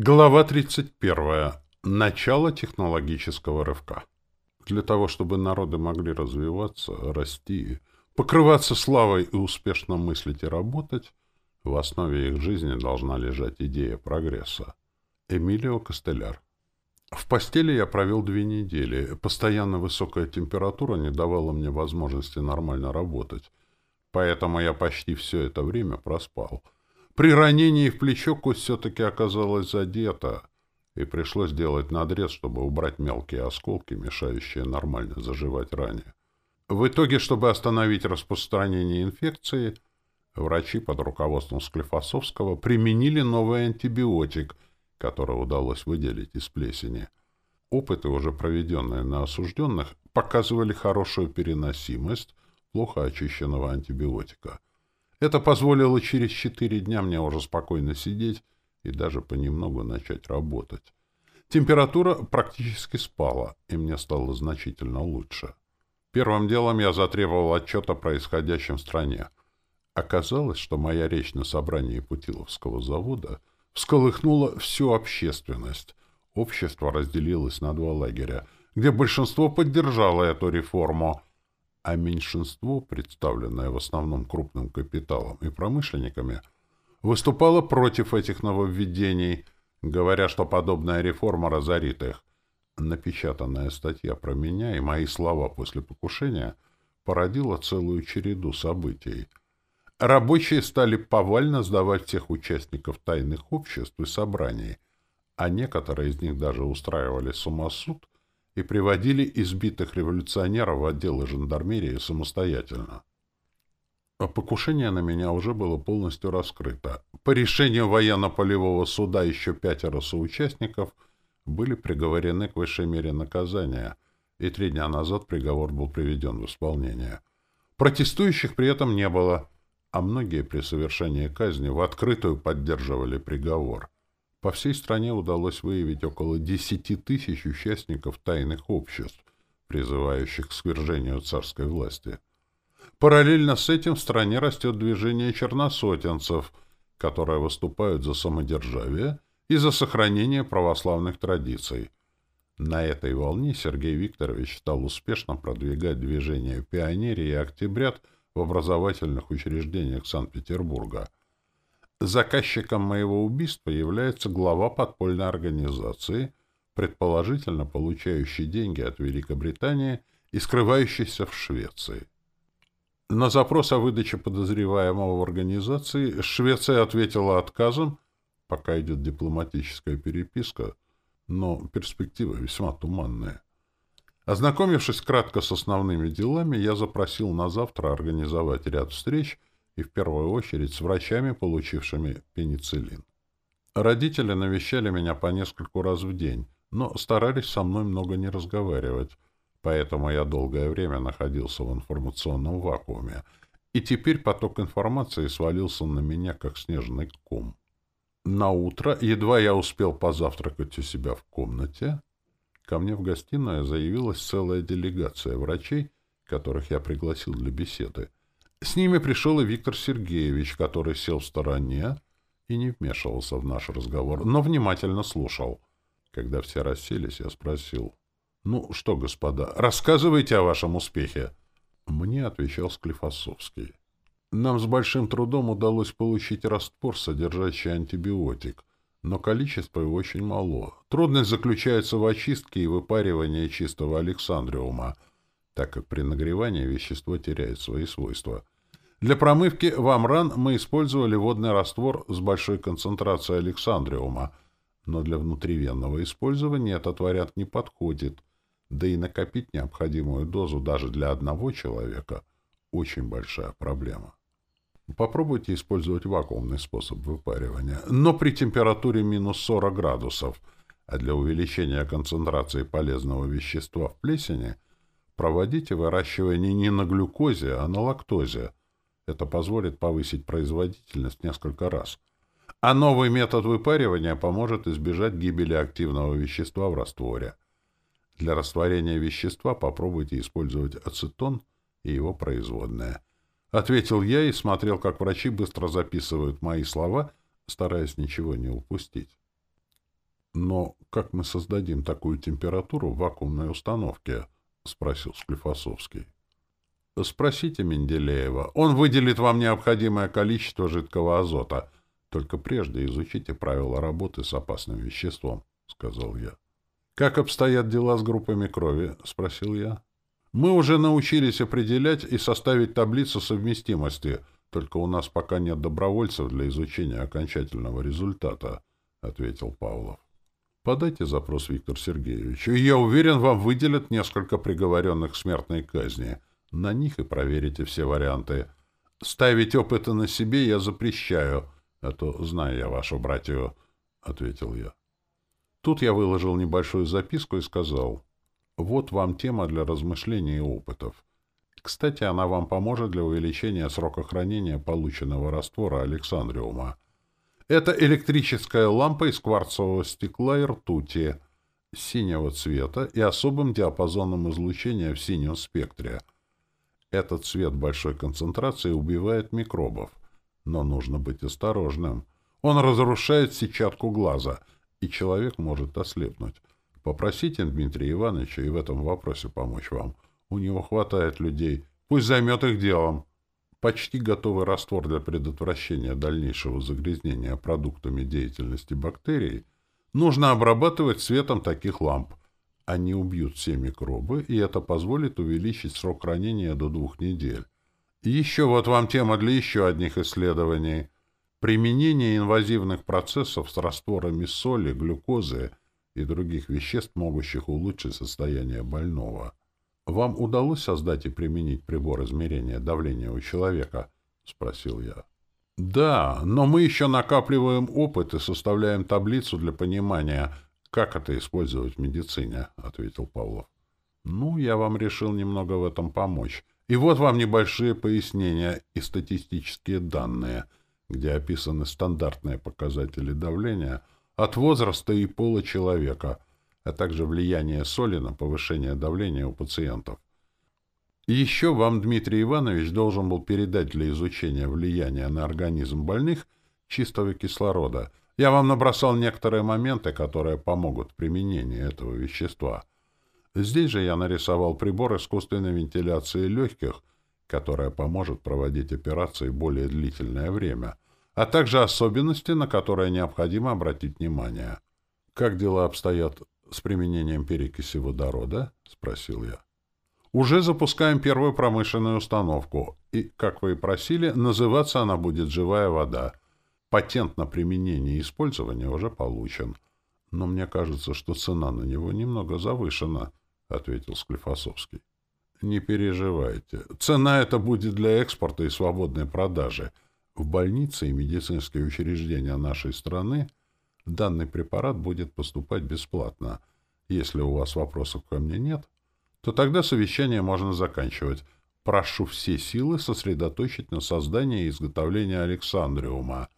Глава 31. Начало технологического рывка. Для того, чтобы народы могли развиваться, расти, покрываться славой и успешно мыслить и работать, в основе их жизни должна лежать идея прогресса. Эмилио Костеляр. В постели я провел две недели. Постоянно высокая температура не давала мне возможности нормально работать. Поэтому я почти все это время проспал — при ранении в плечо кость все-таки оказалась задета, и пришлось делать надрез, чтобы убрать мелкие осколки, мешающие нормально заживать ране. В итоге, чтобы остановить распространение инфекции, врачи под руководством Склифосовского применили новый антибиотик, который удалось выделить из плесени. Опыты, уже проведенные на осужденных, показывали хорошую переносимость плохо очищенного антибиотика – это позволило через четыре дня мне уже спокойно сидеть и даже понемногу начать работать. Температура практически спала, и мне стало значительно лучше. Первым делом я затребовал отчет о происходящем в стране. Оказалось, что моя речь на собрании Путиловского завода всколыхнула всю общественность. Общество разделилось на два лагеря, где большинство поддержало эту реформу — а меньшинство, представленное в основном крупным капиталом и промышленниками, выступало против этих нововведений, говоря, что подобная реформа разорит их. Напечатанная статья про меня и мои слова после покушения породила целую череду событий. Рабочие стали повально сдавать всех участников тайных обществ и собраний, а некоторые из них даже устраивали самосуд – и приводили избитых революционеров в отделы жандармерии самостоятельно. А покушение на меня уже было полностью раскрыто. По решению военно-полевого суда еще пятеро соучастников были приговорены к высшей мере наказания, и три дня назад приговор был приведен в исполнение. Протестующих при этом не было, а многие при совершении казни в открытую поддерживали приговор – по всей стране удалось выявить около 10 тысяч участников тайных обществ, призывающих к свержению царской власти. Параллельно с этим в стране растет движение черносотенцев, которые выступают за самодержавие и за сохранение православных традиций. На этой волне Сергей Викторович стал успешно продвигать движение пионерии и октябрят в образовательных учреждениях Санкт-Петербурга – Заказчиком моего убийства является глава подпольной организации, предположительно получающий деньги от Великобритании и скрывающийся в Швеции. На запрос о выдаче подозреваемого в организации Швеция ответила отказом, пока идет дипломатическая переписка, но перспективы весьма туманные. Ознакомившись кратко с основными делами, я запросил на завтра организовать ряд встреч – и в первую очередь с врачами, получившими пенициллин. Родители навещали меня по нескольку раз в день, но старались со мной много не разговаривать, поэтому я долгое время находился в информационном вакууме, и теперь поток информации свалился на меня, как снежный ком. На утро, едва я успел позавтракать у себя в комнате, ко мне в гостиную заявилась целая делегация врачей, которых я пригласил для беседы — с ними пришел и Виктор Сергеевич, который сел в стороне и не вмешивался в наш разговор, но внимательно слушал. Когда все расселись, я спросил, «Ну что, господа, рассказывайте о вашем успехе». Мне отвечал Склифосовский. «Нам с большим трудом удалось получить раствор, содержащий антибиотик, но количество его очень мало. Трудность заключается в очистке и выпаривании чистого Александриума» так как при нагревании вещество теряет свои свойства. Для промывки в Амран мы использовали водный раствор с большой концентрацией александриума, но для внутривенного использования этот вариант не подходит, да и накопить необходимую дозу даже для одного человека – очень большая проблема. Попробуйте использовать вакуумный способ выпаривания, но при температуре минус 40 градусов, а для увеличения концентрации полезного вещества в плесени – Проводите выращивание не на глюкозе, а на лактозе. Это позволит повысить производительность несколько раз. А новый метод выпаривания поможет избежать гибели активного вещества в растворе. Для растворения вещества попробуйте использовать ацетон и его производное. Ответил я и смотрел, как врачи быстро записывают мои слова, стараясь ничего не упустить. Но как мы создадим такую температуру в вакуумной установке –— спросил Склифосовский. «Спросите Менделеева. Он выделит вам необходимое количество жидкого азота. Только прежде изучите правила работы с опасным веществом», — сказал я. «Как обстоят дела с группами крови?» — спросил я. «Мы уже научились определять и составить таблицу совместимости, только у нас пока нет добровольцев для изучения окончательного результата», — ответил Павлов. Подайте запрос, Виктор Сергеевичу, и я уверен, вам выделят несколько приговоренных к смертной казни. На них и проверите все варианты. Ставить опыты на себе я запрещаю, а то знаю я вашу братью, — ответил я. Тут я выложил небольшую записку и сказал, вот вам тема для размышлений и опытов. Кстати, она вам поможет для увеличения срока хранения полученного раствора Александриума — это электрическая лампа из кварцевого стекла и ртути синего цвета и особым диапазоном излучения в синем спектре. Этот цвет большой концентрации убивает микробов, но нужно быть осторожным. Он разрушает сетчатку глаза, и человек может ослепнуть. Попросите Дмитрия Ивановича и в этом вопросе помочь вам. У него хватает людей. Пусть займет их делом почти готовый раствор для предотвращения дальнейшего загрязнения продуктами деятельности бактерий нужно обрабатывать светом таких ламп. Они убьют все микробы, и это позволит увеличить срок хранения до двух недель. И еще вот вам тема для еще одних исследований. Применение инвазивных процессов с растворами соли, глюкозы и других веществ, могущих улучшить состояние больного – «Вам удалось создать и применить прибор измерения давления у человека?» — спросил я. «Да, но мы еще накапливаем опыт и составляем таблицу для понимания, как это использовать в медицине», — ответил Павлов. «Ну, я вам решил немного в этом помочь. И вот вам небольшие пояснения и статистические данные, где описаны стандартные показатели давления от возраста и пола человека — а также влияние соли на повышение давления у пациентов. Еще вам Дмитрий Иванович должен был передать для изучения влияния на организм больных чистого кислорода. Я вам набросал некоторые моменты, которые помогут в применении этого вещества. Здесь же я нарисовал прибор искусственной вентиляции легких, которая поможет проводить операции более длительное время, а также особенности, на которые необходимо обратить внимание. Как дела обстоят с применением перекиси водорода?» — спросил я. «Уже запускаем первую промышленную установку, и, как вы и просили, называться она будет «Живая вода». Патент на применение и использование уже получен. Но мне кажется, что цена на него немного завышена», — ответил Склифосовский. «Не переживайте. Цена это будет для экспорта и свободной продажи. В больнице и медицинские учреждения нашей страны — данный препарат будет поступать бесплатно. Если у вас вопросов ко мне нет, то тогда совещание можно заканчивать. Прошу все силы сосредоточить на создании и изготовлении Александриума.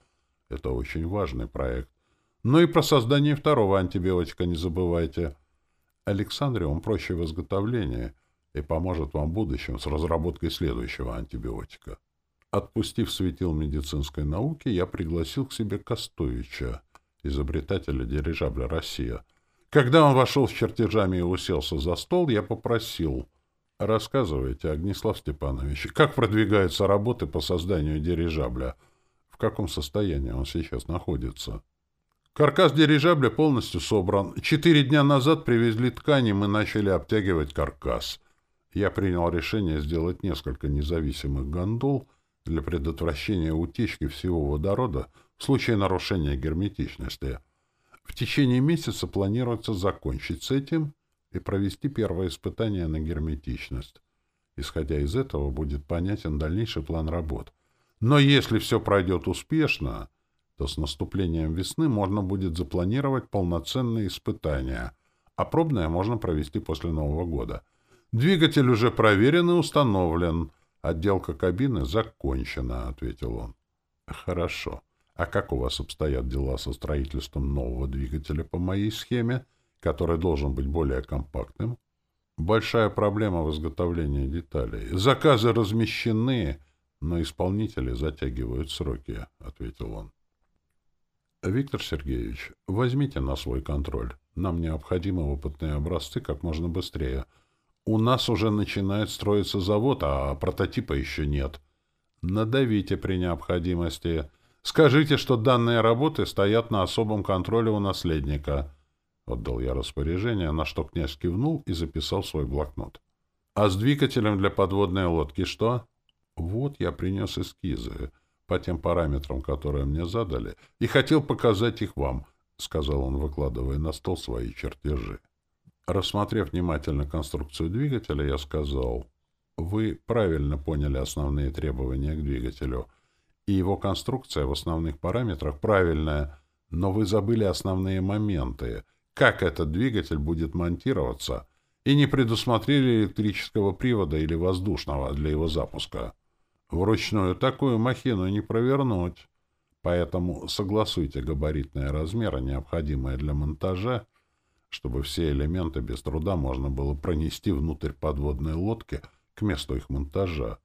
Это очень важный проект. Но и про создание второго антибиотика не забывайте. Александриум проще в изготовлении и поможет вам в будущем с разработкой следующего антибиотика. Отпустив светил медицинской науки, я пригласил к себе Костовича, изобретателя дирижабля «Россия». Когда он вошел с чертежами и уселся за стол, я попросил. «Рассказывайте, Огнислав Степанович, как продвигаются работы по созданию дирижабля? В каком состоянии он сейчас находится?» Каркас дирижабля полностью собран. Четыре дня назад привезли ткани, мы начали обтягивать каркас. Я принял решение сделать несколько независимых гондол для предотвращения утечки всего водорода в случае нарушения герметичности в течение месяца планируется закончить с этим и провести первое испытание на герметичность. Исходя из этого, будет понятен дальнейший план работ. Но если все пройдет успешно, то с наступлением весны можно будет запланировать полноценные испытания, а пробное можно провести после Нового года. Двигатель уже проверен и установлен. Отделка кабины закончена, — ответил он. Хорошо. А как у вас обстоят дела со строительством нового двигателя по моей схеме, который должен быть более компактным? Большая проблема в изготовлении деталей. Заказы размещены, но исполнители затягивают сроки, — ответил он. Виктор Сергеевич, возьмите на свой контроль. Нам необходимы опытные образцы как можно быстрее. У нас уже начинает строиться завод, а прототипа еще нет. Надавите при необходимости — Скажите, что данные работы стоят на особом контроле у наследника. Отдал я распоряжение, на что князь кивнул и записал свой блокнот. А с двигателем для подводной лодки что? Вот я принес эскизы по тем параметрам, которые мне задали, и хотел показать их вам, сказал он, выкладывая на стол свои чертежи. Рассмотрев внимательно конструкцию двигателя, я сказал, вы правильно поняли основные требования к двигателю — и его конструкция в основных параметрах правильная, но вы забыли основные моменты, как этот двигатель будет монтироваться, и не предусмотрели электрического привода или воздушного для его запуска. Вручную такую махину не провернуть, поэтому согласуйте габаритные размеры, необходимые для монтажа, чтобы все элементы без труда можно было пронести внутрь подводной лодки к месту их монтажа.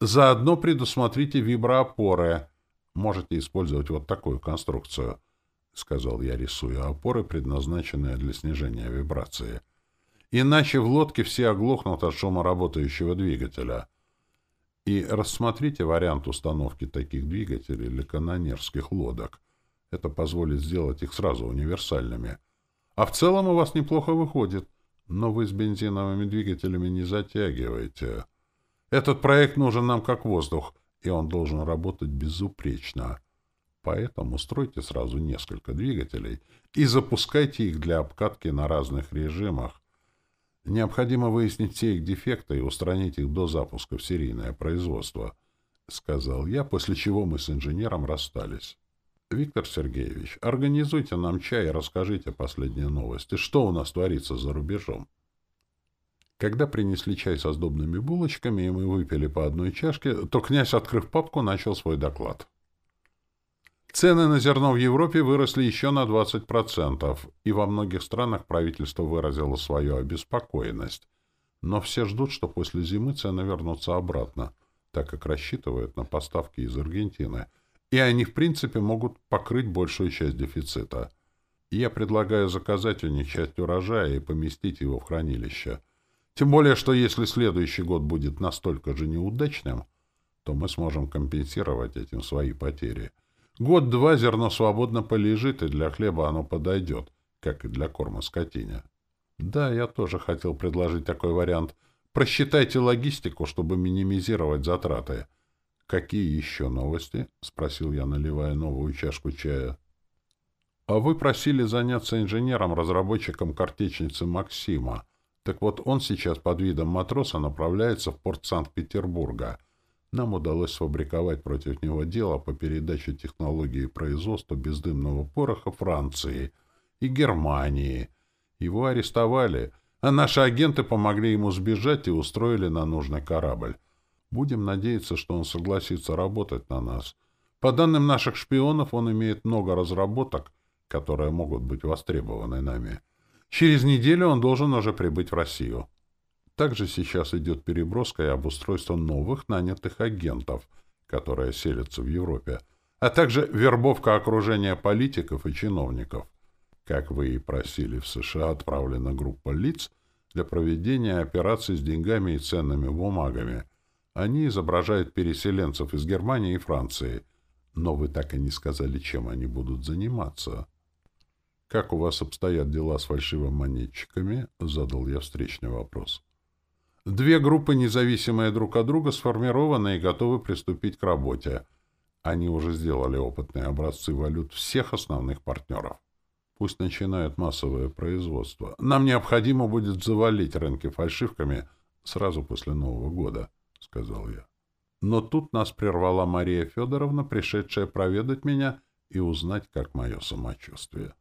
Заодно предусмотрите виброопоры. Можете использовать вот такую конструкцию, — сказал я, рисуя опоры, предназначенные для снижения вибрации. Иначе в лодке все оглохнут от шума работающего двигателя. И рассмотрите вариант установки таких двигателей для канонерских лодок. Это позволит сделать их сразу универсальными. А в целом у вас неплохо выходит, но вы с бензиновыми двигателями не затягиваете. Этот проект нужен нам как воздух, и он должен работать безупречно. Поэтому стройте сразу несколько двигателей и запускайте их для обкатки на разных режимах. Необходимо выяснить все их дефекты и устранить их до запуска в серийное производство, — сказал я, после чего мы с инженером расстались. — Виктор Сергеевич, организуйте нам чай и расскажите последние новости, что у нас творится за рубежом. Когда принесли чай со сдобными булочками, и мы выпили по одной чашке, то князь, открыв папку, начал свой доклад. Цены на зерно в Европе выросли еще на 20%, и во многих странах правительство выразило свою обеспокоенность. Но все ждут, что после зимы цены вернутся обратно, так как рассчитывают на поставки из Аргентины, и они, в принципе, могут покрыть большую часть дефицита. Я предлагаю заказать у них часть урожая и поместить его в хранилище – тем более, что если следующий год будет настолько же неудачным, то мы сможем компенсировать этим свои потери. Год-два зерно свободно полежит, и для хлеба оно подойдет, как и для корма скотине. Да, я тоже хотел предложить такой вариант. Просчитайте логистику, чтобы минимизировать затраты. Какие еще новости? — спросил я, наливая новую чашку чая. — А вы просили заняться инженером-разработчиком картечницы Максима, так вот он сейчас под видом матроса направляется в порт Санкт-Петербурга. Нам удалось сфабриковать против него дело по передаче технологии производства бездымного пороха Франции и Германии. Его арестовали, а наши агенты помогли ему сбежать и устроили на нужный корабль. Будем надеяться, что он согласится работать на нас. По данным наших шпионов, он имеет много разработок, которые могут быть востребованы нами. Через неделю он должен уже прибыть в Россию. Также сейчас идет переброска и обустройство новых нанятых агентов, которые селятся в Европе, а также вербовка окружения политиков и чиновников. Как вы и просили, в США отправлена группа лиц для проведения операций с деньгами и ценными бумагами. Они изображают переселенцев из Германии и Франции. Но вы так и не сказали, чем они будут заниматься. Как у вас обстоят дела с фальшивым монетчиками? Задал я встречный вопрос. Две группы, независимые друг от друга, сформированы и готовы приступить к работе. Они уже сделали опытные образцы валют всех основных партнеров. Пусть начинают массовое производство. Нам необходимо будет завалить рынки фальшивками сразу после Нового года, — сказал я. Но тут нас прервала Мария Федоровна, пришедшая проведать меня и узнать, как мое самочувствие.